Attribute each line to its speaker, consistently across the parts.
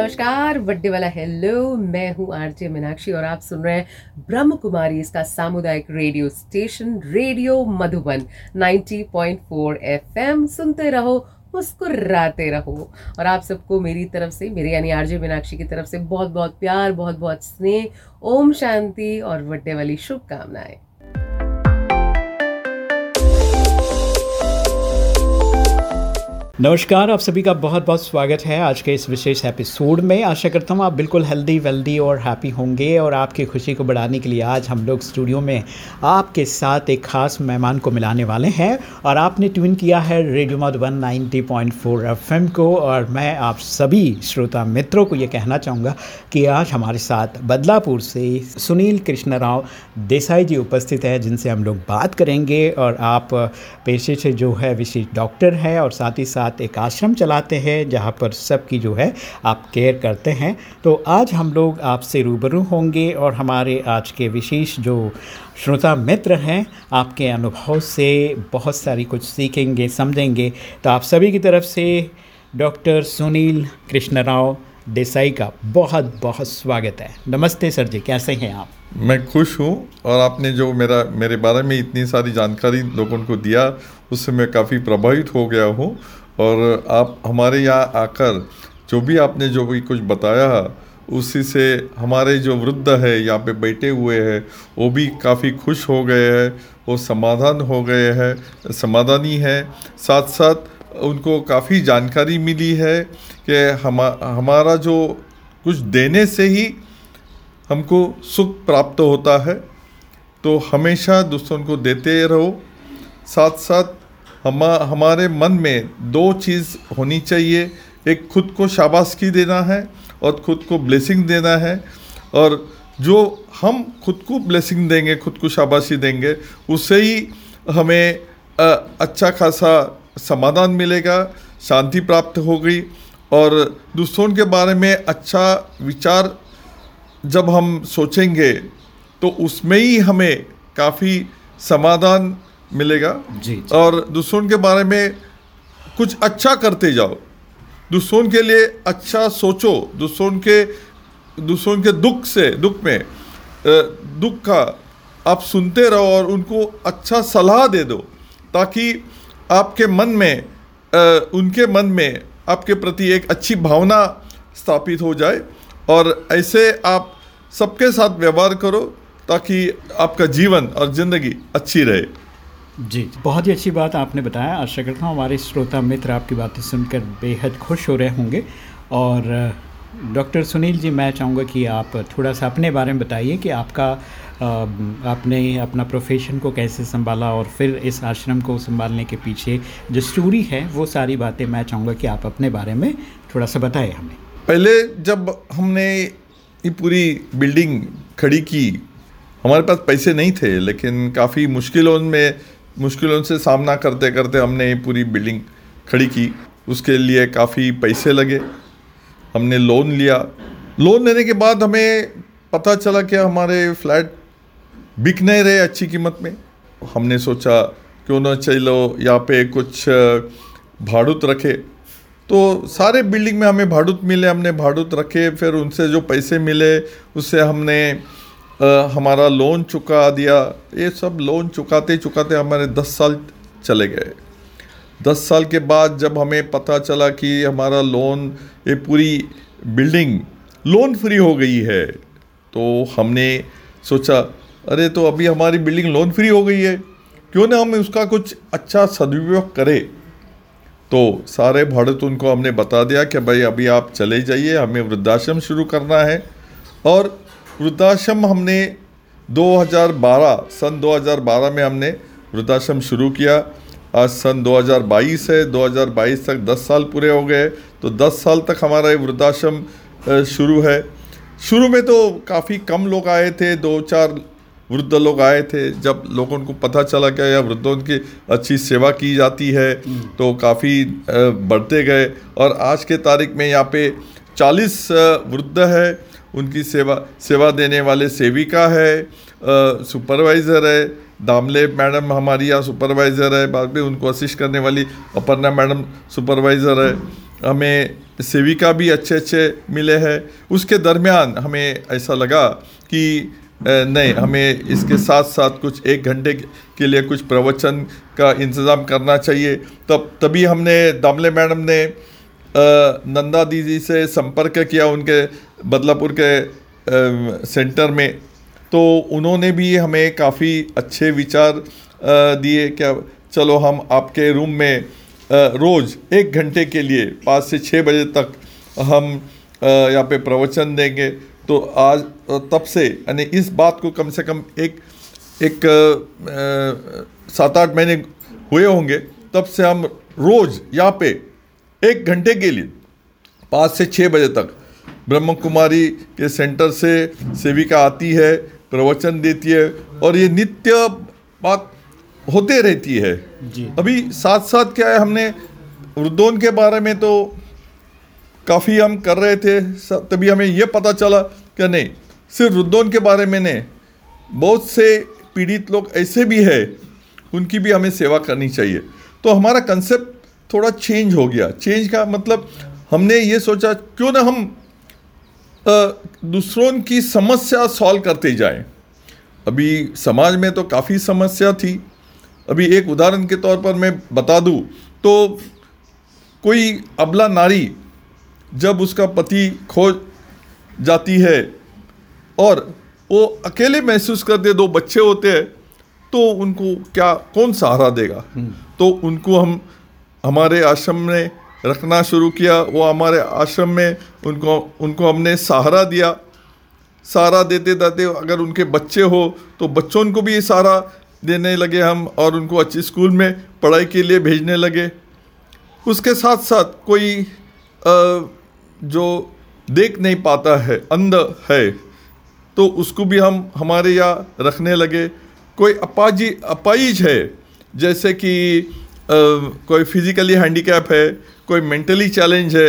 Speaker 1: नमस्कार बड्डे वाला हेलो मैं हूँ आरजे मीनाक्षी और आप सुन रहे हैं ब्रह्म कुमारी इसका सामुदायिक radio station radio Madhuban 90.4 FM सुनते रहो, मुस्कुराते रहो। और आप सबको मेरी तरफ़ से, मेरे यानी आरजे मीनाक्षी की तरफ़ से बहुत बहुत प्यार बहुत बहुत स्नेह, ओम शांति और बड्डे वाली शुभकामनाएँ।
Speaker 2: नमस्कार, आप सभी का बहुत बहुत स्वागत है आज के इस विशेष एपिसोड में। आशा करता हूँ आप बिल्कुल हेल्दी वेल्दी और हैप्पी होंगे और आपकी खुशी को बढ़ाने के लिए आज हम लोग स्टूडियो में आपके साथ एक खास मेहमान को मिलाने वाले हैं और आपने ट्यून किया है रेडियो मधुबन 90.4 एफएम को और मैं आप सभी श्रोता मित्रों को ये कहना चाहूँगा कि आज हमारे साथ बदलापुर से सुनील कृष्ण राव देसाई जी उपस्थित हैं, जिनसे हम लोग बात करेंगे और आप पेशे से जो है विशेष डॉक्टर हैं और साथ ही साथ साथ एक आश्रम चलाते हैं, जहाँ पर सबकी जो है, आप केयर करते हैं। तो आज हम लोग आपसे रूबरू होंगे और हमारे आज के विशेष जो श्रोता मित्र हैं, आपके अनुभव से बहुत सारी कुछ सीखेंगे, समझेंगे। तो आप सभी की तरफ़ से डॉक्टर सुनील कृष्ण राव देसाई का बहुत बहुत स्वागत है। नमस्ते सर जी, कैसे हैं आप?
Speaker 3: मैं खुश हूँ और आपने जो मेरा, मेरे बारे में इतनी सारी जानकारी लोगों को दिया, उससे मैं काफ़ी प्रभावित हो गया हूँ। और आप हमारे यहाँ आकर जो भी आपने जो भी कुछ बताया, उसी से हमारे जो वृद्ध है, यहाँ पे बैठे हुए हैं, वो भी काफ़ी खुश हो गए हैं, वो समाधान हो गए हैं, समाधानी है। साथ साथ उनको काफ़ी जानकारी मिली है कि हम, हमारा जो कुछ देने से ही हमको सुख प्राप्त होता है। तो हमेशा दूसरों को देते रहो। साथ साथ हम, हमारे मन में दो चीज़ होनी चाहिए। एक खुद को शाबाशी देना है और खुद को ब्लेसिंग देना है। और जो हम खुद को ब्लेसिंग देंगे, खुद को शाबाशी देंगे, उससे ही हमें अच्छा खासा समाधान मिलेगा, शांति प्राप्त होगी। और दूसरों के बारे में अच्छा विचार जब हम सोचेंगे तो उसमें ही हमें काफ़ी समाधान मिलेगा।
Speaker 2: जी, जी।
Speaker 3: और दूसरों के बारे में कुछ अच्छा करते जाओ। दूसरों के लिए अच्छा सोचो। दूसरों के दूसरों के दुख से दुख में दुख का आप सुनते रहो और उनको अच्छा सलाह दे दो ताकि आपके मन में उनके मन में आपके प्रति एक अच्छी भावना स्थापित हो जाए। और ऐसे आप सबके साथ व्यवहार करो ताकि आपका जीवन और ज़िंदगी अच्छी रहे।
Speaker 2: जी बहुत ही अच्छी बात आपने बताया। आशा करता हूँ हमारे श्रोता मित्र आपकी बातें सुनकर बेहद खुश हो रहे होंगे। और डॉक्टर सुनील जी, मैं चाहूँगा कि आप थोड़ा सा अपने बारे में बताइए कि आपका आपने अपना प्रोफेशन को कैसे संभाला और फिर इस आश्रम को संभालने के पीछे जो स्टोरी है, वो सारी बातें मैं चाहूँगा कि आप अपने बारे में थोड़ा सा बताएँ हमें।
Speaker 3: पहले जब हमने ये पूरी बिल्डिंग खड़ी की, हमारे पास पैसे नहीं थे, लेकिन काफ़ी मुश्किलों में मुश्किलों से सामना करते करते हमने ये पूरी बिल्डिंग खड़ी की। उसके लिए काफ़ी पैसे लगे। हमने लोन लिया। लोन लेने के बाद हमें पता चला कि हमारे फ्लैट बिक नहीं रहे अच्छी कीमत में। हमने सोचा, क्यों ना चलो, यहाँ पे कुछ भाड़ुत रखे। तो सारे बिल्डिंग में हमें भाड़ुत मिले। हमने भाड़ुत रखे, फिर उनसे जो पैसे मिले, उससे हमने हमारा लोन चुका दिया। ये सब लोन चुकाते चुकाते हमारे दस साल चले गए। दस साल के बाद जब हमें पता चला कि हमारा लोन ये पूरी बिल्डिंग लोन फ्री हो गई है तो हमने सोचा, अरे तो अभी हमारी बिल्डिंग लोन फ्री हो गई है। क्यों ना हम उसका कुछ अच्छा सदुपयोग करें? तो सारे भारत उनको हमने बता दिया कि, भाई, अभी आप चले जाइए, हमें वृद्धाश्रम शुरू करना है। और वृद्धाश्रम हमने 2012 सन 2012 में हमने वृद्धाश्रम शुरू किया। आज सन 2022 है 2022 तक 10 साल पूरे हो गए तो 10 साल तक हमारा ये वृद्धाश्रम शुरू है। शुरू में तो काफ़ी कम लोग आए थे, दो चार वृद्ध लोग आए थे। जब लोगों को पता चला कि यह वृद्धों की अच्छी सेवा की जाती है तो काफ़ी बढ़ते गए। और आज के तारीख में यहाँ पे 40 वृद्ध है। उनकी सेवा सेवा देने वाले सेविका है सुपरवाइज़र है, दामले मैडम हमारी यहाँ सुपरवाइज़र है, बाद में उनको असिस्ट करने वाली अपर्णा मैडम सुपरवाइज़र है। हमें सेविका भी अच्छे अच्छे मिले हैं। उसके दरमियान हमें ऐसा लगा कि नहीं, हमें इसके साथ साथ कुछ एक घंटे के लिए कुछ प्रवचन का इंतज़ाम करना चाहिए। तब, तभी हमने, दामले मैडम ने नंदा दीदी से संपर्क किया उनके, बदलापुर के सेंटर में। तो उन्होंने भी हमें काफ़ी अच्छे विचार दिए क्या, चलो हम आपके रूम में रोज़ एक घंटे के लिए पाँच से छः बजे तक हम यहाँ पे प्रवचन देंगे। तो आज तब से, यानी इस बात को कम से कम एक एक सात आठ महीने हुए होंगे, तब से हम रोज़ यहाँ पे एक घंटे के लिए पाँच से छः बजे तक। ब्रह्म कुमारी के सेंटर से सेविका आती है प्रवचन देती है और ये नित्य बात होते रहती है। जी। अभी साथ साथ क्या है हमने वृद्धों के बारे में तो काफ़ी हम कर रहे थे तभी हमें यह पता चला कि नहीं सिर्फ़ वृद्धों के बारे में नहीं बहुत से पीड़ित लोग ऐसे भी है उनकी भी हमें सेवा करनी चाहिए। तो हमारा कंसेप्ट थोड़ा चेंज हो गया। चेंज का मतलब हमने ये सोचा क्यों ना हम दूसरों की समस्या सॉल्व करते जाएँ। अभी समाज में तो काफ़ी समस्या थी। अभी एक उदाहरण के तौर पर मैं बता दूँ तो कोई अबला नारी जब उसका पति खो जाती है और वो अकेले महसूस करते दो बच्चे होते हैं तो उनको क्या कौन सहारा देगा? हम्म। तो उनको हम हमारे आश्रम में रखना शुरू किया, वो हमारे आश्रम में उनको उनको हमने सहारा दिया। सहारा देते देते अगर उनके बच्चे हो तो बच्चों को भी सहारा देने लगे हम और उनको अच्छी स्कूल में पढ़ाई के लिए भेजने लगे। उसके साथ साथ कोई जो देख नहीं पाता है, अंध है तो उसको भी हम हमारे यहाँ रखने लगे। कोई अपाजी अपाइज है, जैसे कि कोई फिजिकली हैंडीकैप है कोई मेंटली चैलेंज है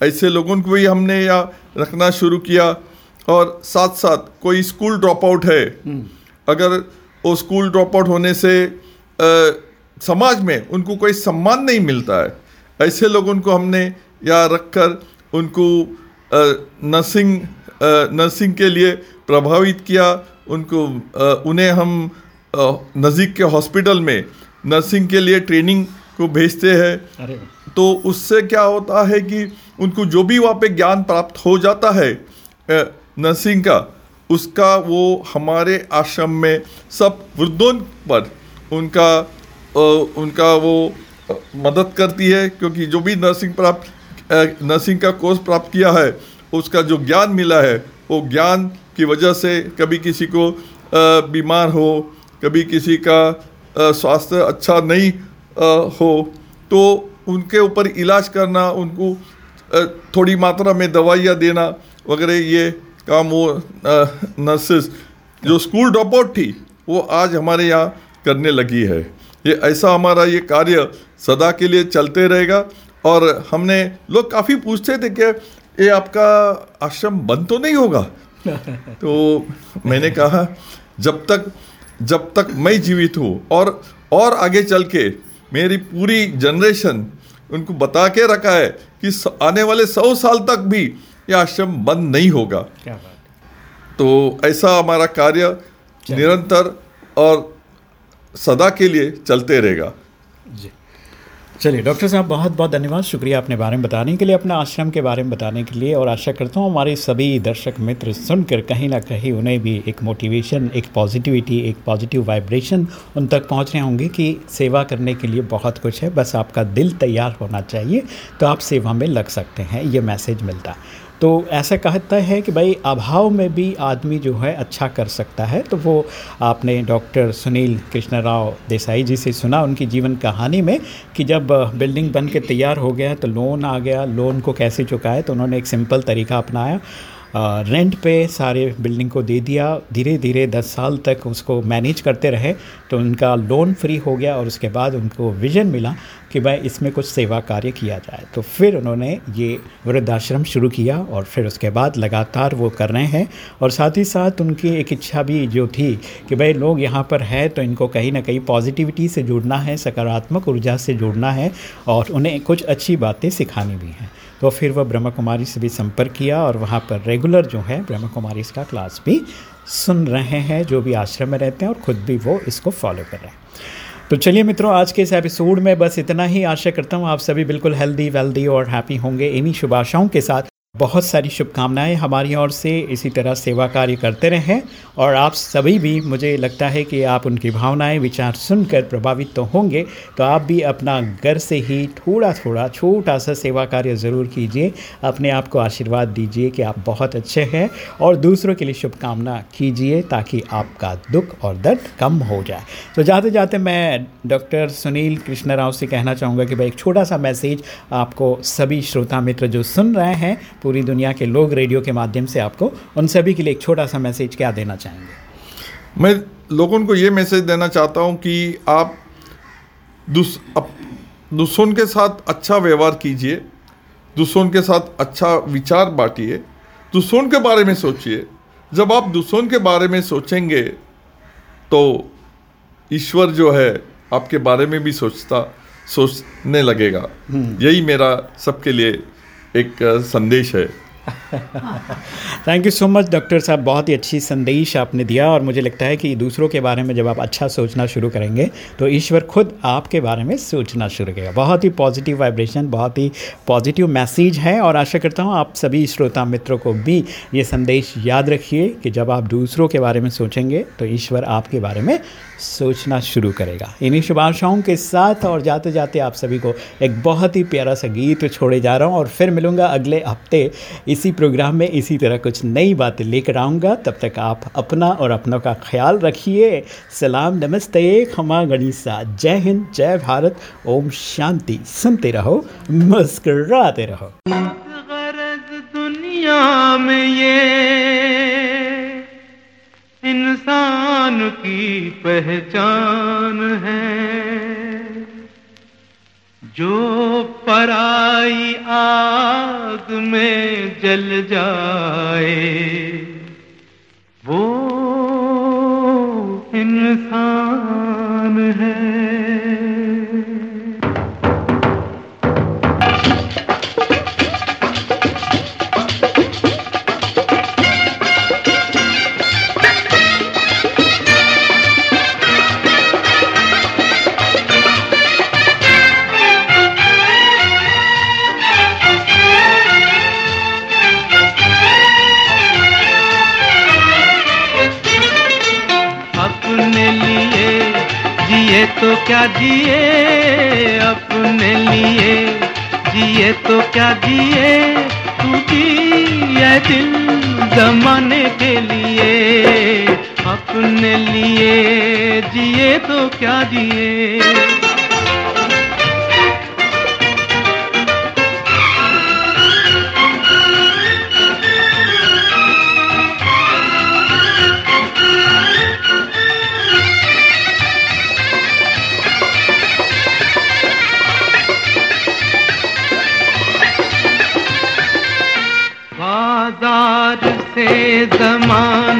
Speaker 3: ऐसे लोगों को भी हमने यहाँ रखना शुरू किया और साथ साथ कोई स्कूल ड्रॉप आउट है हम्म। अगर वो स्कूल ड्रॉप आउट होने से आ, समाज में उनको कोई सम्मान नहीं मिलता है ऐसे लोगों को हमने यहाँ रखकर उनको नर्सिंग नर्सिंग के लिए प्रभावित किया उनको आ, उन्हें हम नज़दीक के हॉस्पिटल में नर्सिंग के लिए ट्रेनिंग को भेजते हैं। तो उससे क्या होता है कि उनको जो भी वहाँ पे ज्ञान प्राप्त हो जाता है नर्सिंग का उसका वो हमारे आश्रम में सब वृद्धों पर उनका उनका वो मदद करती है क्योंकि जो भी नर्सिंग प्राप्त नर्सिंग का कोर्स प्राप्त किया है उसका जो ज्ञान मिला है वो ज्ञान की वजह से कभी किसी को बीमार हो कभी किसी का स्वास्थ्य अच्छा नहीं हो तो उनके ऊपर इलाज करना उनको थोड़ी मात्रा में दवाइयाँ देना वगैरह ये काम वो नर्सेस जो स्कूल ड्रॉप आउट थी वो आज हमारे यहाँ करने लगी है। ये ऐसा हमारा ये कार्य सदा के लिए चलते रहेगा और हमने लोग काफ़ी पूछते थे कि ये आपका आश्रम बंद तो नहीं होगा? तो मैंने कहा जब तक जब तक मैं जीवित हूँ और और आगे चल के मेरी पूरी जनरेशन उनको बता के रखा है कि आने वाले सौ साल तक भी ये आश्रम बंद नहीं होगा। क्या बात तो ऐसा हमारा कार्य निरंतर और सदा के लिए चलते रहेगा।
Speaker 2: जी। चलिए, डॉक्टर साहब, बहुत बहुत धन्यवाद। शुक्रिया अपने बारे में बताने के लिए, अपना आश्रम के बारे में बताने के लिए, और आशा करता हूँ हमारे सभी दर्शक मित्र सुनकर कहीं ना कहीं उन्हें भी एक मोटिवेशन एक पॉजिटिविटी एक पॉजिटिव वाइब्रेशन उन तक पहुँच रहे होंगे कि सेवा करने के लिए बहुत कुछ है। बस आपका दिल तैयार होना चाहिए तो आप सेवा में लग सकते हैं। ये मैसेज मिलता है। तो ऐसा कहता है कि भाई, अभाव में भी आदमी जो है अच्छा कर सकता है। तो वो आपने डॉक्टर सुनील कृष्ण राव देसाई जी से सुना उनकी जीवन कहानी में कि जब बिल्डिंग बन के तैयार हो गया तो लोन आ गया। लोन को कैसे चुकाए तो उन्होंने एक सिंपल तरीका अपनाया। रेंट पे सारे बिल्डिंग को दे दिया। धीरे धीरे दस साल तक उसको मैनेज करते रहे तो उनका लोन फ्री हो गया और उसके बाद उनको विज़न मिला कि भाई इसमें कुछ सेवा कार्य किया जाए। तो फिर उन्होंने ये वृद्धाश्रम शुरू किया और फिर उसके बाद लगातार वो कर रहे हैं। और साथ ही साथ उनकी एक इच्छा भी जो थी कि भाई लोग यहाँ पर है तो इनको कहीं ना कहीं पॉजिटिविटी से जुड़ना है, सकारात्मक ऊर्जा से जुड़ना है और उन्हें कुछ अच्छी बातें सिखानी भी हैं। तो फिर वह ब्रह्म कुमारी से भी संपर्क किया और वहाँ पर रेगुलर जो है ब्रह्म कुमारी इसका क्लास भी सुन रहे हैं, जो भी आश्रम में रहते हैं और ख़ुद भी वो इसको फॉलो कर रहे हैं। तो चलिए मित्रों, आज के इस एपिसोड में बस इतना ही। आशा करता हूँ आप सभी बिल्कुल हेल्दी वेल्दी और हैप्पी होंगे। इन्हीं शुभ आशाओं के साथ बहुत सारी शुभकामनाएँ हमारी ओर से। इसी तरह सेवा कार्य करते रहें और आप सभी भी, मुझे लगता है कि आप उनकी भावनाएँ, विचार सुनकर प्रभावित तो होंगे तो आप भी अपना घर से ही थोड़ा थोड़ा छोटा सा सेवा कार्य ज़रूर कीजिए। अपने आप को आशीर्वाद दीजिए कि आप बहुत अच्छे हैं और दूसरों के लिए शुभकामना कीजिए ताकि आपका दुख और दर्द कम हो जाए। तो जाते जाते मैं डॉक्टर सुनील कृष्ण राव से कहना चाहूँगा कि भाई, एक छोटा सा मैसेज आपको सभी श्रोता मित्र जो सुन रहे हैं पूरी दुनिया के लोग रेडियो के माध्यम से आपको उन सभी के लिए एक छोटा सा मैसेज क्या देना चाहेंगे?
Speaker 3: मैं लोगों को ये मैसेज देना चाहता हूँ कि आप दूस, दूसरों के साथ अच्छा व्यवहार कीजिए दूसरों के साथ अच्छा विचार बांटिए दूसरों के बारे में सोचिए। जब आप दूसरों के बारे में सोचेंगे तो ईश्वर जो है आपके बारे में भी सोचता सोचने लगेगा। यही मेरा सबके लिए एक संदेश है।
Speaker 2: Thank you so much doctor साहब। बहुत ही अच्छी संदेश आपने दिया और मुझे लगता है कि दूसरों के बारे में जब आप अच्छा सोचना शुरू करेंगे तो ईश्वर खुद आपके बारे में सोचना शुरू करेगा। बहुत ही पॉजिटिव वाइब्रेशन बहुत ही पॉजिटिव मैसेज है और आशा करता हूँ आप सभी श्रोता मित्रों को भी ये संदेश याद रखिए कि जब आप दूसरों के बारे में सोचेंगे तो ईश्वर आपके बारे में सोचना शुरू करेगा। इन्हीं शुभ आशाओं के साथ और जाते जाते आप सभी को एक बहुत ही प्यारा सा गीत छोड़े जा रहा हूँ और फिर मिलूँगा अगले हफ़्ते इसी प्रोग्राम में इसी तरह कुछ नई बातें लेकर आऊँगा। तब तक आप अपना और अपनों का ख्याल रखिए। सलाम, नमस्ते, खमा गणिसा, जय हिंद, जय भारत। ओम शांति। सुनते रहो, मुस्कराते रहो।
Speaker 4: दुनिया में ये इंसान की पहचान है। जो पराई आग में जल जाए वो इंसान है। जमाने के लिए अपने लिए जिए तो क्या जिए?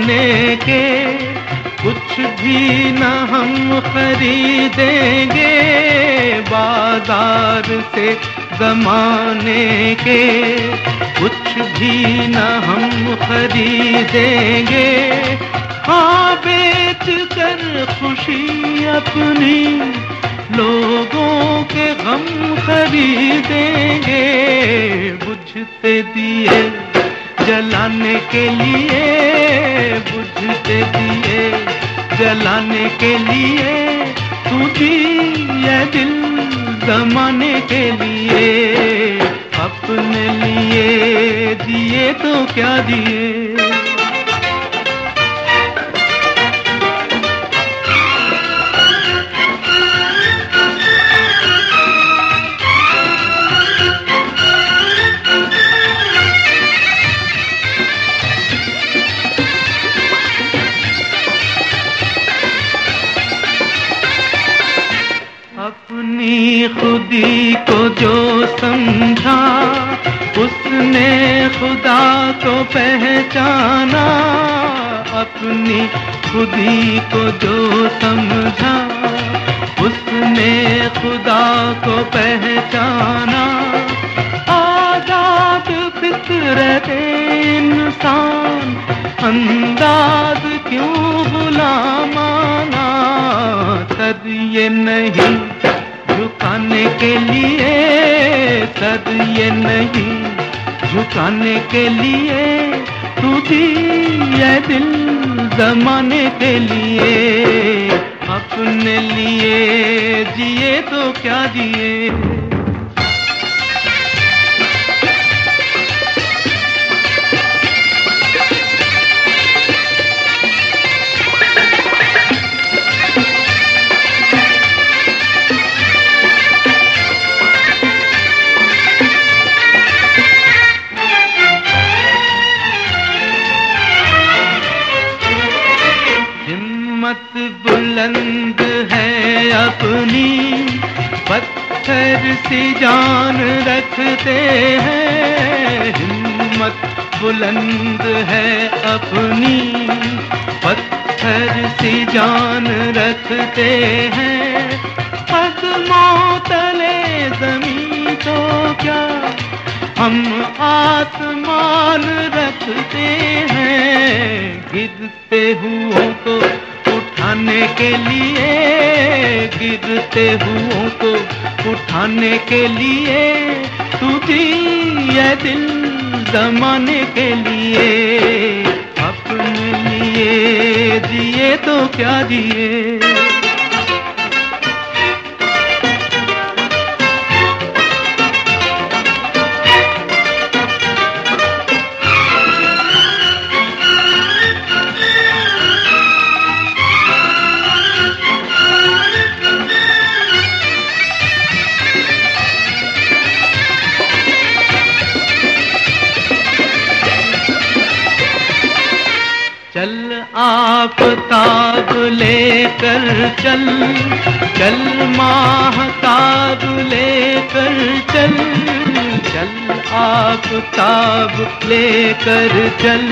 Speaker 4: जमाने के कुछ भी न हम खरीदेंगे बाज़ार से जमाने के कुछ भी न हम खरीदेंगे। हाँ बेच कर खुशी अपनी लोगों के गम खरीदेंगे। बुझते दिए जलाने के लिए बुझते दिए। जलाने के लिए तू ये दिल जमाने के लिए। अपने लिए दिए तो क्या दिए? जो समझा, उसने खुदा को पहचाना। अपनी खुदी को जो समझा, उसने खुदा को पहचाना। आजा रहते इंसान, अंदाज क्यों बुला माना? सद ये नहीं झुकाने के लिए, सद ये नहीं, झुकाने के लिए, तू ये दिल जमाने के लिए। अपने लिए जिए तो क्या जिए? हिम्मत बुलंद है अपनी। पत्थर सी जान रखते हैं। हिम्मत बुलंद है अपनी। पत्थर सी जान रखते हैं। कदमों तले ज़मीन तो क्या? हम आसमान रखते हैं। गिरते हुओं को उठाने के लिए, गिरते हुओं को उठाने के लिए, तू भी ये दिल जमाने के लिए, अपने लिए दिए तो क्या जिए आफताब लेकर चल चल माहताब लेकर चल चल आफताब लेकर चल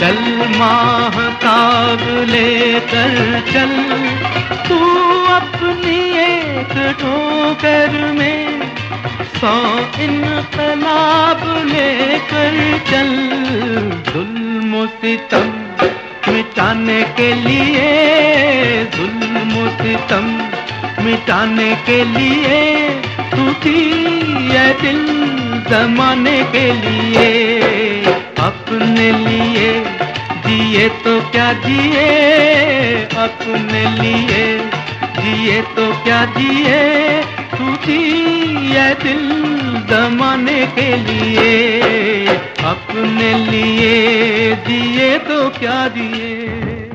Speaker 4: चल माह माहताब लेकर चल। तू अपनी एक ठोकर में सौ इनकलाब लेकर चल, जुल्म सितम मिटाने के लिए जुल्म सितम मिटाने के लिए तू थी ये दिल जमाने के लिए। अपने लिए जिए तो क्या जिए, अपने लिए जिए तो क्या जिए तू है दिल दमाने के लिए। अपने लिए दिए तो क्या दिए?